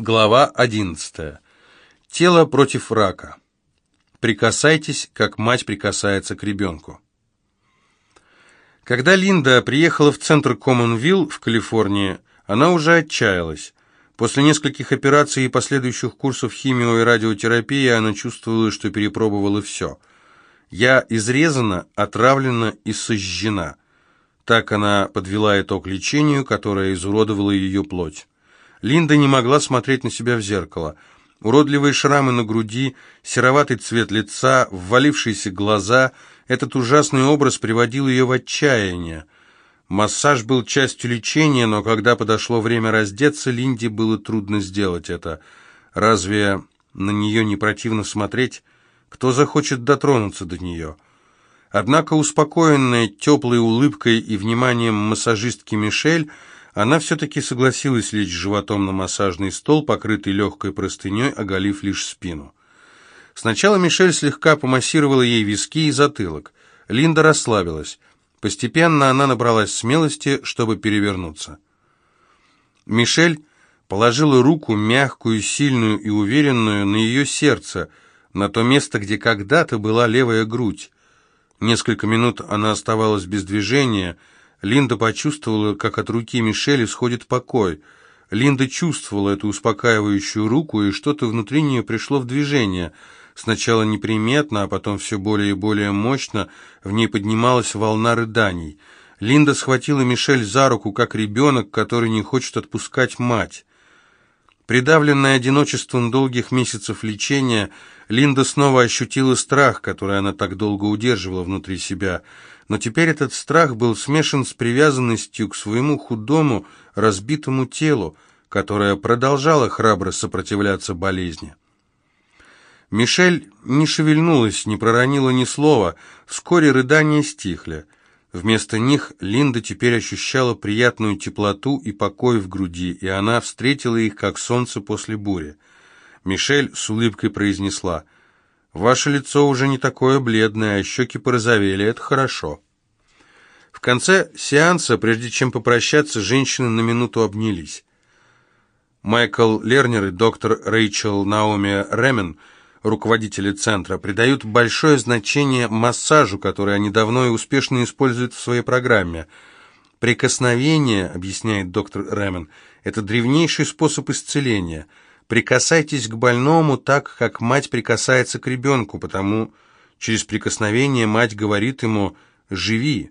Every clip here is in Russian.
Глава 11. Тело против рака. Прикасайтесь, как мать прикасается к ребенку. Когда Линда приехала в центр Коммонвилл в Калифорнии, она уже отчаялась. После нескольких операций и последующих курсов химио и радиотерапии она чувствовала, что перепробовала все. «Я изрезана, отравлена и сожжена». Так она подвела итог лечению, которое изуродовало ее плоть. Линда не могла смотреть на себя в зеркало. Уродливые шрамы на груди, сероватый цвет лица, ввалившиеся глаза — этот ужасный образ приводил ее в отчаяние. Массаж был частью лечения, но когда подошло время раздеться, Линде было трудно сделать это. Разве на нее не противно смотреть? Кто захочет дотронуться до нее? Однако, успокоенная теплой улыбкой и вниманием массажистки Мишель, она все-таки согласилась лечь животом на массажный стол, покрытый легкой простыней, оголив лишь спину. Сначала Мишель слегка помассировала ей виски и затылок. Линда расслабилась. Постепенно она набралась смелости, чтобы перевернуться. Мишель положила руку, мягкую, сильную и уверенную, на ее сердце, на то место, где когда-то была левая грудь. Несколько минут она оставалась без движения, Линда почувствовала, как от руки Мишель исходит покой. Линда чувствовала эту успокаивающую руку, и что-то внутри нее пришло в движение. Сначала неприметно, а потом все более и более мощно в ней поднималась волна рыданий. Линда схватила Мишель за руку, как ребенок, который не хочет отпускать мать. Придавленная одиночеством долгих месяцев лечения, Линда снова ощутила страх, который она так долго удерживала внутри себя – но теперь этот страх был смешан с привязанностью к своему худому, разбитому телу, которое продолжало храбро сопротивляться болезни. Мишель не шевельнулась, не проронила ни слова, вскоре рыдания стихли. Вместо них Линда теперь ощущала приятную теплоту и покой в груди, и она встретила их, как солнце после бури. Мишель с улыбкой произнесла — Ваше лицо уже не такое бледное, а щеки порозовели, это хорошо. В конце сеанса, прежде чем попрощаться, женщины на минуту обнялись. Майкл Лернер и доктор Рэйчел Наоми Ремен, руководители центра, придают большое значение массажу, который они давно и успешно используют в своей программе. Прикосновение, объясняет доктор Ремен, это древнейший способ исцеления – Прикасайтесь к больному так, как мать прикасается к ребенку, потому через прикосновение мать говорит ему «живи».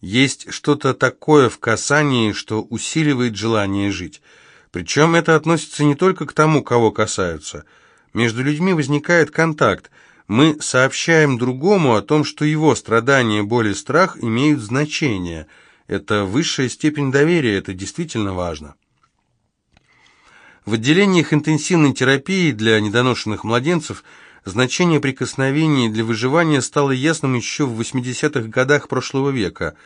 Есть что-то такое в касании, что усиливает желание жить. Причем это относится не только к тому, кого касаются. Между людьми возникает контакт. Мы сообщаем другому о том, что его страдания, боль и страх имеют значение. Это высшая степень доверия, это действительно важно. В отделениях интенсивной терапии для недоношенных младенцев значение прикосновений для выживания стало ясным еще в 80-х годах прошлого века.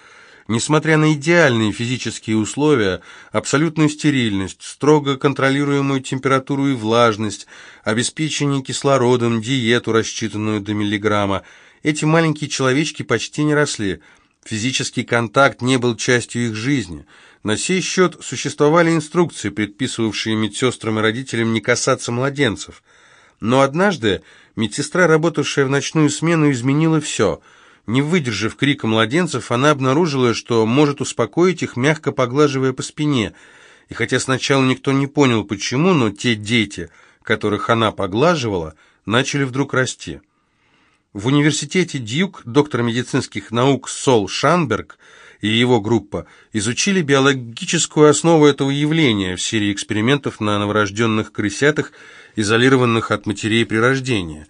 Несмотря на идеальные физические условия, абсолютную стерильность, строго контролируемую температуру и влажность, обеспечение кислородом, диету, рассчитанную до миллиграмма, эти маленькие человечки почти не росли. Физический контакт не был частью их жизни – на сей счет существовали инструкции, предписывавшие медсестрам и родителям не касаться младенцев. Но однажды медсестра, работавшая в ночную смену, изменила все. Не выдержав крика младенцев, она обнаружила, что может успокоить их, мягко поглаживая по спине. И хотя сначала никто не понял, почему, но те дети, которых она поглаживала, начали вдруг расти. В университете Дьюк доктор медицинских наук Сол Шанберг – и его группа изучили биологическую основу этого явления в серии экспериментов на новорожденных крысятах, изолированных от матерей при рождении.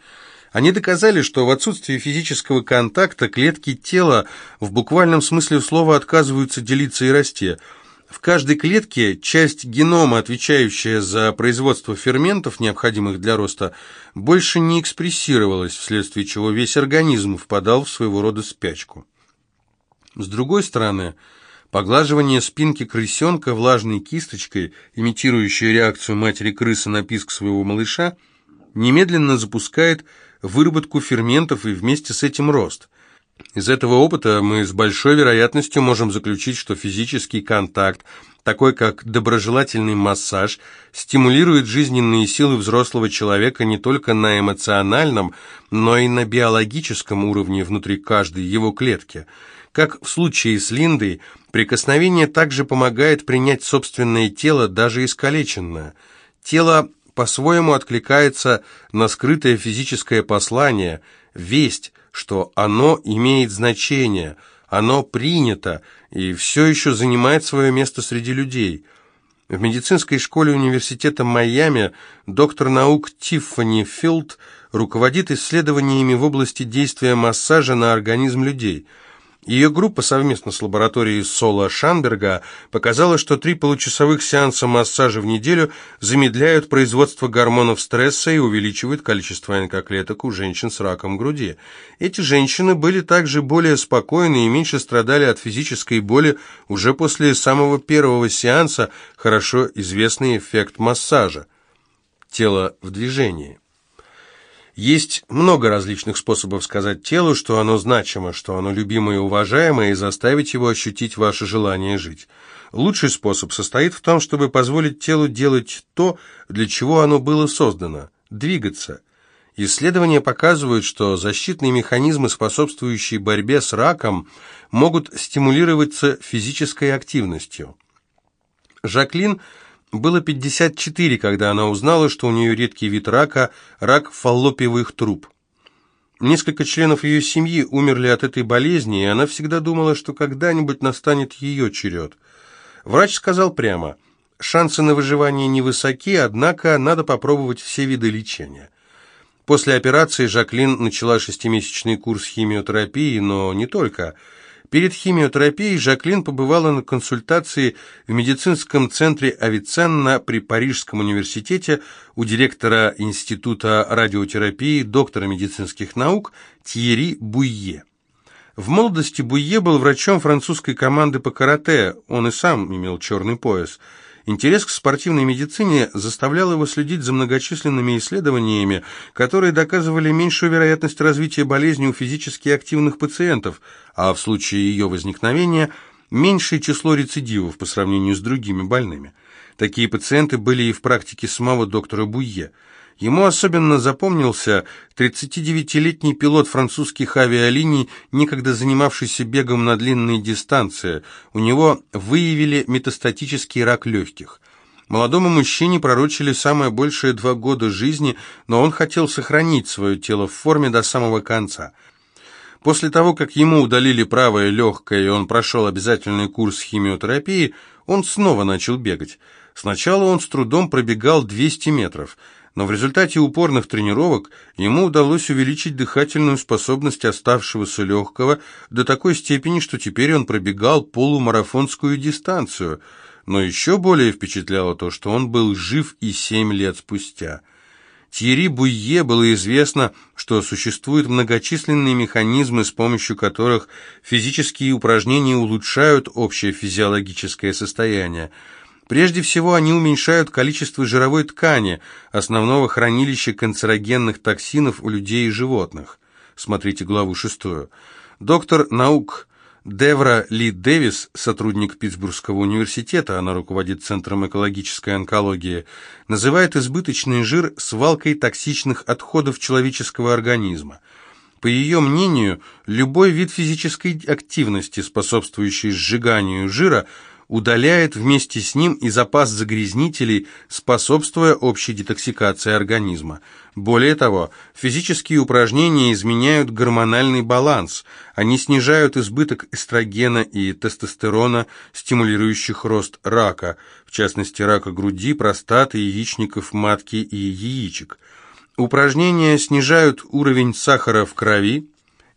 Они доказали, что в отсутствии физического контакта клетки тела в буквальном смысле слова отказываются делиться и расти. В каждой клетке часть генома, отвечающая за производство ферментов, необходимых для роста, больше не экспрессировалась, вследствие чего весь организм впадал в своего рода спячку. С другой стороны, поглаживание спинки крысенка влажной кисточкой, имитирующей реакцию матери крысы на писк своего малыша, немедленно запускает выработку ферментов и вместе с этим рост. Из этого опыта мы с большой вероятностью можем заключить, что физический контакт такой как доброжелательный массаж, стимулирует жизненные силы взрослого человека не только на эмоциональном, но и на биологическом уровне внутри каждой его клетки. Как в случае с Линдой, прикосновение также помогает принять собственное тело, даже искалеченное. Тело по-своему откликается на скрытое физическое послание, весть, что оно имеет значение, оно принято и все еще занимает свое место среди людей. В медицинской школе университета Майами доктор наук Тиффани Филд руководит исследованиями в области действия массажа на организм людей – ее группа совместно с лабораторией Соло Шанберга показала, что три получасовых сеанса массажа в неделю замедляют производство гормонов стресса и увеличивают количество НК-клеток у женщин с раком груди. Эти женщины были также более спокойны и меньше страдали от физической боли уже после самого первого сеанса, хорошо известный эффект массажа. Тело в движении. Есть много различных способов сказать телу, что оно значимо, что оно любимое и уважаемое, и заставить его ощутить ваше желание жить. Лучший способ состоит в том, чтобы позволить телу делать то, для чего оно было создано – двигаться. Исследования показывают, что защитные механизмы, способствующие борьбе с раком, могут стимулироваться физической активностью. Жаклин – было 54, когда она узнала, что у нее редкий вид рака – рак фаллопиевых труб. Несколько членов ее семьи умерли от этой болезни, и она всегда думала, что когда-нибудь настанет ее черед. Врач сказал прямо, шансы на выживание невысоки, однако надо попробовать все виды лечения. После операции Жаклин начала шестимесячный курс химиотерапии, но не только – Перед химиотерапией Жаклин побывала на консультации в медицинском центре Авиценна при Парижском университете у директора Института радиотерапии, доктора медицинских наук Тьерри Буйе. В молодости Буйе был врачом французской команды по карате, он и сам имел черный пояс – Интерес к спортивной медицине заставлял его следить за многочисленными исследованиями, которые доказывали меньшую вероятность развития болезни у физически активных пациентов, а в случае ее возникновения – меньшее число рецидивов по сравнению с другими больными. Такие пациенты были и в практике самого доктора Буйе – Ему особенно запомнился 39-летний пилот французских авиалиний, некогда занимавшийся бегом на длинные дистанции. У него выявили метастатический рак легких. Молодому мужчине пророчили самое большее два года жизни, но он хотел сохранить свое тело в форме до самого конца. После того, как ему удалили правое легкое, и он прошел обязательный курс химиотерапии, он снова начал бегать. Сначала он с трудом пробегал 200 метров – но в результате упорных тренировок ему удалось увеличить дыхательную способность оставшегося легкого до такой степени, что теперь он пробегал полумарафонскую дистанцию. Но еще более впечатляло то, что он был жив и семь лет спустя. Тьерри Буйе было известно, что существуют многочисленные механизмы, с помощью которых физические упражнения улучшают общее физиологическое состояние – Прежде всего, они уменьшают количество жировой ткани, основного хранилища канцерогенных токсинов у людей и животных. Смотрите главу шестую. Доктор наук Девра Ли Дэвис, сотрудник Питтсбургского университета, она руководит Центром экологической онкологии, называет избыточный жир свалкой токсичных отходов человеческого организма. По ее мнению, любой вид физической активности, способствующий сжиганию жира – удаляет вместе с ним и запас загрязнителей, способствуя общей детоксикации организма. Более того, физические упражнения изменяют гормональный баланс. Они снижают избыток эстрогена и тестостерона, стимулирующих рост рака, в частности рака груди, простаты, яичников, матки и яичек. Упражнения снижают уровень сахара в крови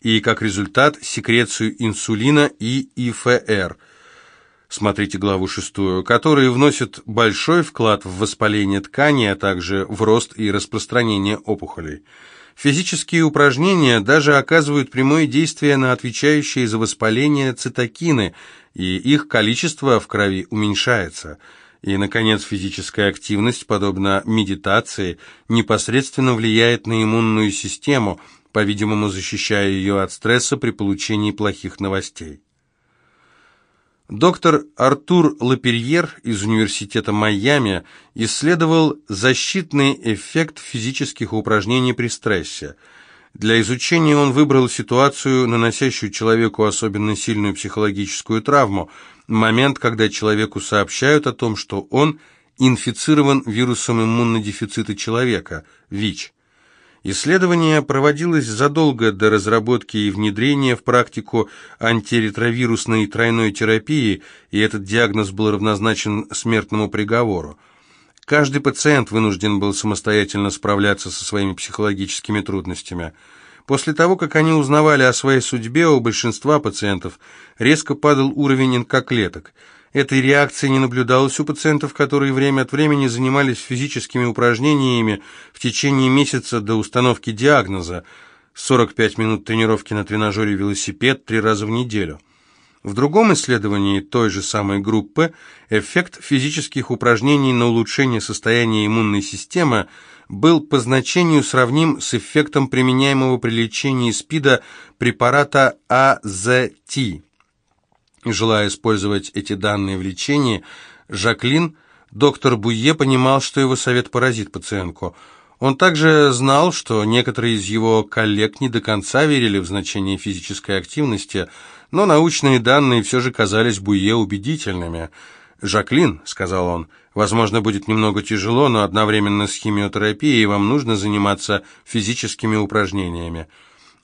и, как результат, секрецию инсулина и ИФР – смотрите главу шестую, которые вносят большой вклад в воспаление ткани, а также в рост и распространение опухолей. Физические упражнения даже оказывают прямое действие на отвечающие за воспаление цитокины, и их количество в крови уменьшается. И, наконец, физическая активность, подобно медитации, непосредственно влияет на иммунную систему, по-видимому, защищая ее от стресса при получении плохих новостей. Доктор Артур Лаперьер из Университета Майами исследовал защитный эффект физических упражнений при стрессе. Для изучения он выбрал ситуацию, наносящую человеку особенно сильную психологическую травму, момент, когда человеку сообщают о том, что он инфицирован вирусом иммунодефицита человека, ВИЧ. Исследование проводилось задолго до разработки и внедрения в практику антиретровирусной тройной терапии, и этот диагноз был равнозначен смертному приговору. Каждый пациент вынужден был самостоятельно справляться со своими психологическими трудностями. После того, как они узнавали о своей судьбе, у большинства пациентов резко падал уровень инкоклеток – Этой реакции не наблюдалось у пациентов, которые время от времени занимались физическими упражнениями в течение месяца до установки диагноза. 45 минут тренировки на тренажере велосипед три раза в неделю. В другом исследовании той же самой группы эффект физических упражнений на улучшение состояния иммунной системы был по значению сравним с эффектом применяемого при лечении СПИДа препарата АЗТ. Желая использовать эти данные в лечении, Жаклин, доктор Буе, понимал, что его совет поразит пациентку. Он также знал, что некоторые из его коллег не до конца верили в значение физической активности, но научные данные все же казались Буе убедительными. «Жаклин», — сказал он, — «возможно, будет немного тяжело, но одновременно с химиотерапией вам нужно заниматься физическими упражнениями».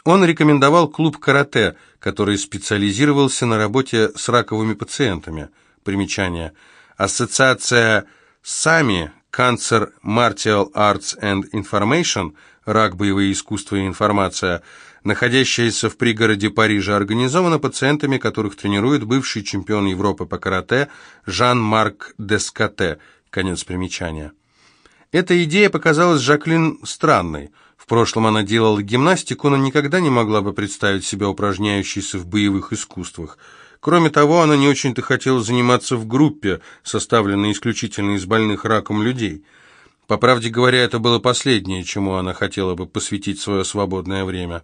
Он рекомендовал клуб карате, который специализировался на работе с раковыми пациентами. Примечание. Ассоциация САМИ Cancer Martial Arts and Information «Рак, боевые искусства и информация», находящаяся в пригороде Парижа, организована пациентами, которых тренирует бывший чемпион Европы по карате Жан-Марк Дескате. Конец примечания. Эта идея показалась Жаклин странной – в прошлом она делала гимнастику, но никогда не могла бы представить себя упражняющейся в боевых искусствах. Кроме того, она не очень-то хотела заниматься в группе, составленной исключительно из больных раком людей. По правде говоря, это было последнее, чему она хотела бы посвятить свое свободное время.